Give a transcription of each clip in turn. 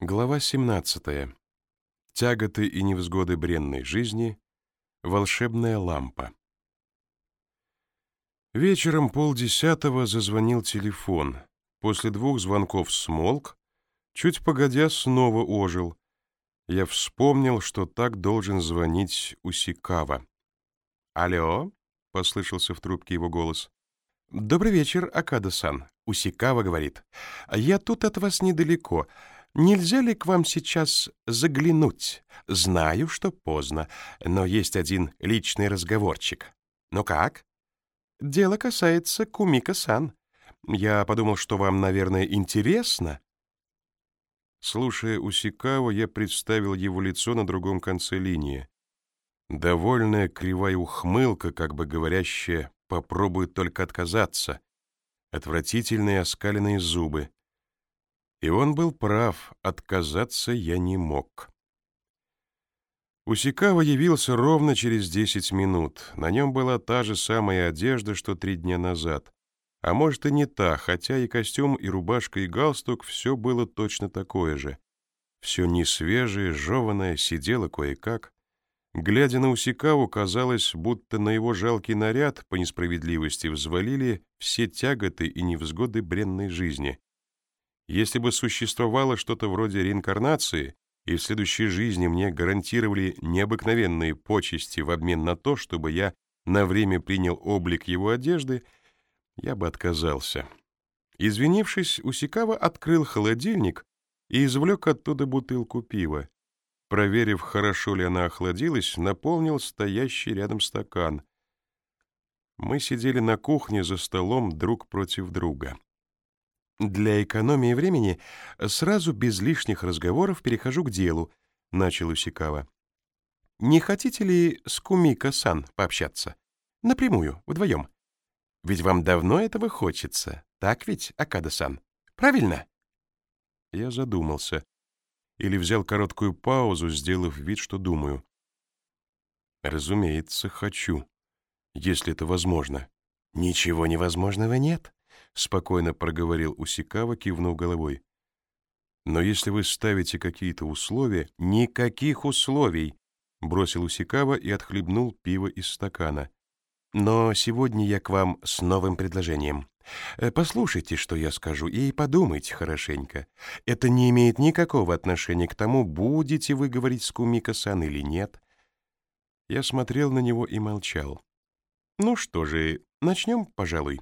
Глава 17. Тяготы и невзгоды бренной жизни. Волшебная лампа. Вечером полдесятого зазвонил телефон. После двух звонков смолк, чуть погодя снова ожил. Я вспомнил, что так должен звонить Усикава. «Алло?» — послышался в трубке его голос. «Добрый вечер, Акада-сан», — Усикава говорит. «Я тут от вас недалеко. Нельзя ли к вам сейчас заглянуть? Знаю, что поздно, но есть один личный разговорчик. Ну как? Дело касается Кумика-сан. Я подумал, что вам, наверное, интересно. Слушая Усикава, я представил его лицо на другом конце линии. Довольная кривая ухмылка, как бы говорящая «попробуй только отказаться». Отвратительные оскаленные зубы. И он был прав, отказаться я не мог. Усикава явился ровно через десять минут. На нем была та же самая одежда, что три дня назад. А может и не та, хотя и костюм, и рубашка, и галстук — все было точно такое же. Все несвежее, жеванное, сидело кое-как. Глядя на Усикаву, казалось, будто на его жалкий наряд по несправедливости взвалили все тяготы и невзгоды бренной жизни. Если бы существовало что-то вроде реинкарнации, и в следующей жизни мне гарантировали необыкновенные почести в обмен на то, чтобы я на время принял облик его одежды, я бы отказался. Извинившись, Усикава открыл холодильник и извлек оттуда бутылку пива. Проверив, хорошо ли она охладилась, наполнил стоящий рядом стакан. Мы сидели на кухне за столом друг против друга. Для экономии времени сразу без лишних разговоров перехожу к делу, начал Усикава. Не хотите ли с Кумика-сан пообщаться? Напрямую, вдвоем. Ведь вам давно этого хочется, так ведь, Акада-сан? Правильно? Я задумался. Или взял короткую паузу, сделав вид, что думаю. Разумеется, хочу, если это возможно. Ничего невозможного нет спокойно проговорил Усикава, кивнув головой. Но если вы ставите какие-то условия, никаких условий, бросил Усикава и отхлебнул пиво из стакана. Но сегодня я к вам с новым предложением. Э, послушайте, что я скажу, и подумайте хорошенько. Это не имеет никакого отношения к тому, будете вы говорить с Кумика-сан или нет. Я смотрел на него и молчал. Ну что же, начнем, пожалуй.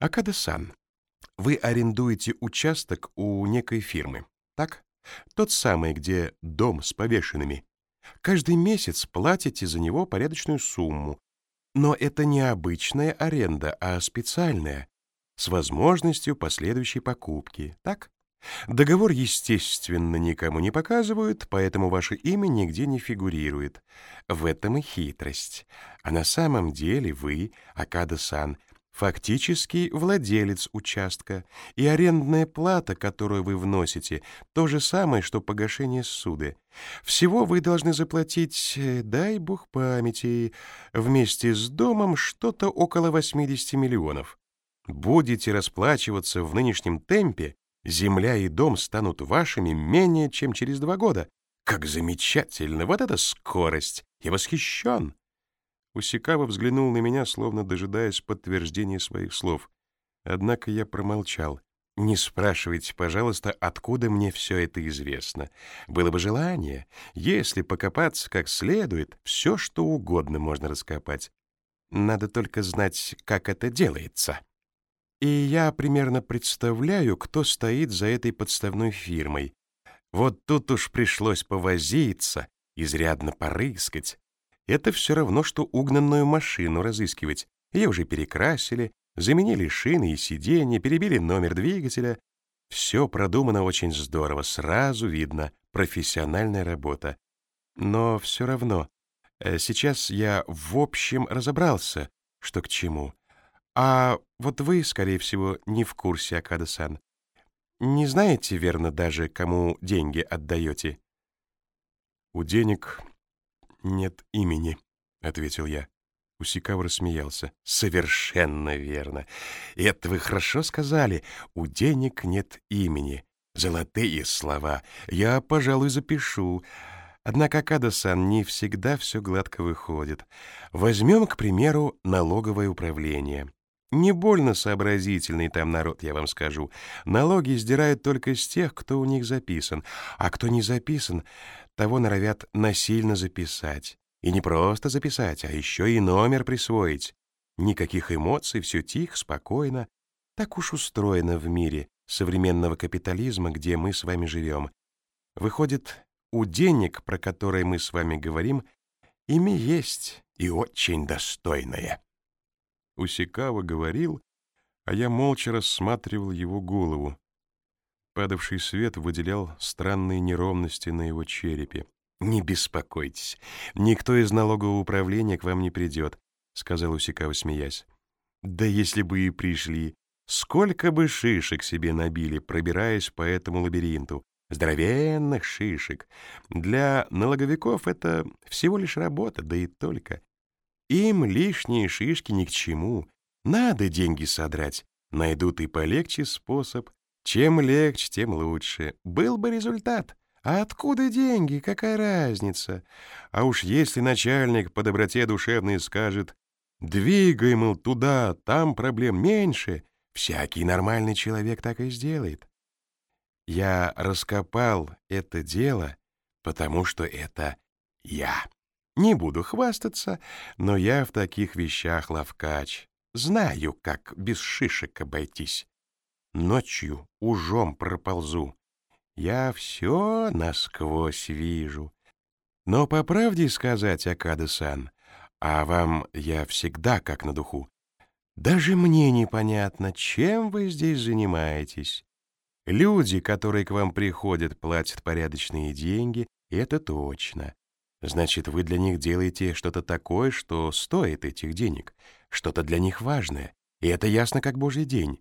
Акада-сан, вы арендуете участок у некой фирмы, так? Тот самый, где дом с повешенными. Каждый месяц платите за него порядочную сумму. Но это не обычная аренда, а специальная, с возможностью последующей покупки, так? Договор, естественно, никому не показывают, поэтому ваше имя нигде не фигурирует. В этом и хитрость. А на самом деле вы, Акада-сан, фактически владелец участка, и арендная плата, которую вы вносите, то же самое, что погашение суды. Всего вы должны заплатить, э, дай бог памяти, вместе с домом что-то около 80 миллионов. Будете расплачиваться в нынешнем темпе, земля и дом станут вашими менее чем через два года. Как замечательно! Вот эта скорость! Я восхищен! Усикава взглянул на меня, словно дожидаясь подтверждения своих слов. Однако я промолчал. «Не спрашивайте, пожалуйста, откуда мне все это известно. Было бы желание. Если покопаться как следует, все, что угодно можно раскопать. Надо только знать, как это делается. И я примерно представляю, кто стоит за этой подставной фирмой. Вот тут уж пришлось повозиться, изрядно порыскать. Это все равно, что угнанную машину разыскивать. Ее уже перекрасили, заменили шины и сиденья, перебили номер двигателя. Все продумано очень здорово, сразу видно, профессиональная работа. Но все равно, э, сейчас я в общем разобрался, что к чему. А вот вы, скорее всего, не в курсе, Акада-сан. Не знаете, верно, даже, кому деньги отдаете? У денег «Нет имени», — ответил я. Усикав рассмеялся. «Совершенно верно. Это вы хорошо сказали. У денег нет имени. Золотые слова. Я, пожалуй, запишу. Однако, Кадасан, не всегда все гладко выходит. Возьмем, к примеру, налоговое управление. Не больно сообразительный там народ, я вам скажу. Налоги сдирают только с тех, кто у них записан. А кто не записан, того норовят насильно записать. И не просто записать, а еще и номер присвоить. Никаких эмоций, все тихо, спокойно. Так уж устроено в мире современного капитализма, где мы с вами живем. Выходит, у денег, про которые мы с вами говорим, имя есть и очень достойное. Усикава говорил, а я молча рассматривал его голову. Падавший свет выделял странные неровности на его черепе. «Не беспокойтесь, никто из налогового управления к вам не придет», — сказал Усикава, смеясь. «Да если бы и пришли, сколько бы шишек себе набили, пробираясь по этому лабиринту, здоровенных шишек. Для налоговиков это всего лишь работа, да и только. Им лишние шишки ни к чему. Надо деньги содрать. Найдут и полегче способ. Чем легче, тем лучше. Был бы результат. А откуда деньги? Какая разница? А уж если начальник по доброте душевной скажет «Двигай, мол, туда, там проблем меньше», всякий нормальный человек так и сделает. Я раскопал это дело, потому что это я. Не буду хвастаться, но я в таких вещах ловкач. Знаю, как без шишек обойтись. Ночью ужом проползу. Я все насквозь вижу. Но по правде сказать, Акада-сан, а вам я всегда как на духу, даже мне непонятно, чем вы здесь занимаетесь. Люди, которые к вам приходят, платят порядочные деньги, это точно. Значит, вы для них делаете что-то такое, что стоит этих денег, что-то для них важное, и это ясно как божий день.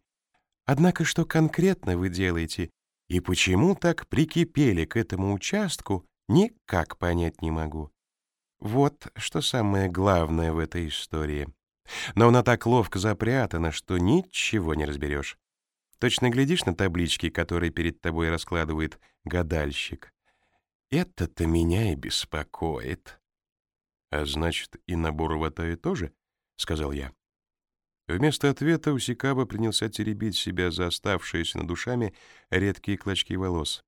Однако что конкретно вы делаете и почему так прикипели к этому участку, никак понять не могу. Вот что самое главное в этой истории. Но она так ловко запрятана, что ничего не разберешь. Точно глядишь на таблички, которые перед тобой раскладывает гадальщик. Это-то меня и беспокоит. — А значит, и набор ватаи тоже? — сказал я. Вместо ответа Усикаба принялся теребить себя за оставшиеся над душами редкие клочки волос.